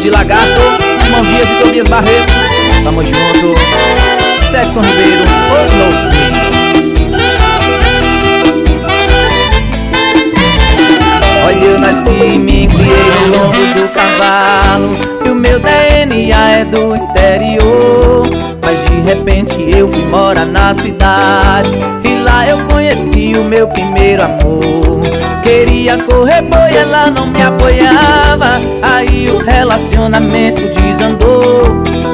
de Lagarto, Simão Dias e Tobias Barreto. Tamo junto. Sexson Ribeiro, o. Olha, eu nasci e me criei no lombo do cavalo E o meu DNA é do interior repente eu fui morar na cidade. E lá eu conheci o meu primeiro amor. Queria correr boi, ela não me apoiava. Aí o relacionamento desandou.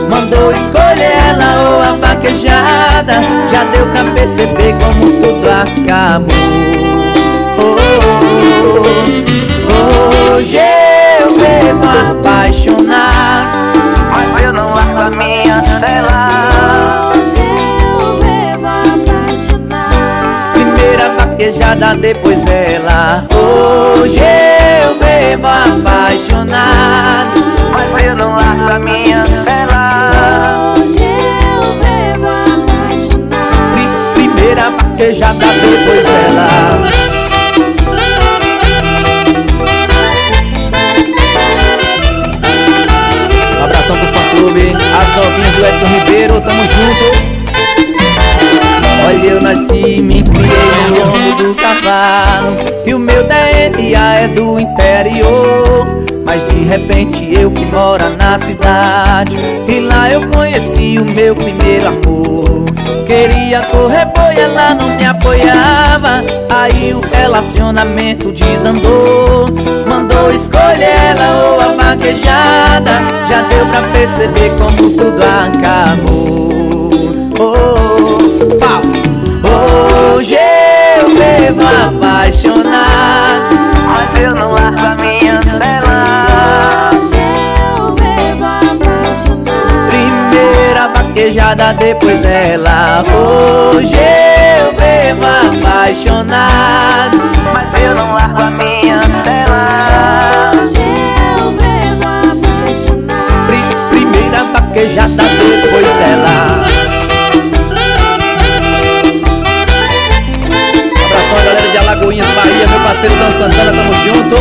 Mandou escolher ela ou a vaquejada. Já deu pra perceber como tudo acabou vaquejada, depois ela. Hoje eu bebo apaixonado Mas eu não largo a minha cela. Hoje eu bebo apaixonado Pri- Primeira vaquejada, depois ela. Um abração pro fã clube, as novinhas do Edson Ribeiro, tamo junto. Olha, eu nasci e E o meu DNA é do interior. Mas de repente eu fui morar na cidade. E lá eu conheci o meu primeiro amor. Queria correr boi, ela não me apoiava. Aí o relacionamento desandou. Mandou escolher ela ou a vaquejada. Já deu pra perceber como tudo acabou Vaquejada, depois ela Hoje eu bebo apaixonado. Mas eu não largo a minha cela. Hoje eu bebo apaixonado. Pri- Primeira vaquejada, depois ela. Abração a galera de Alagoinhas, Bahia, meu parceiro Dan Santana, tamo junto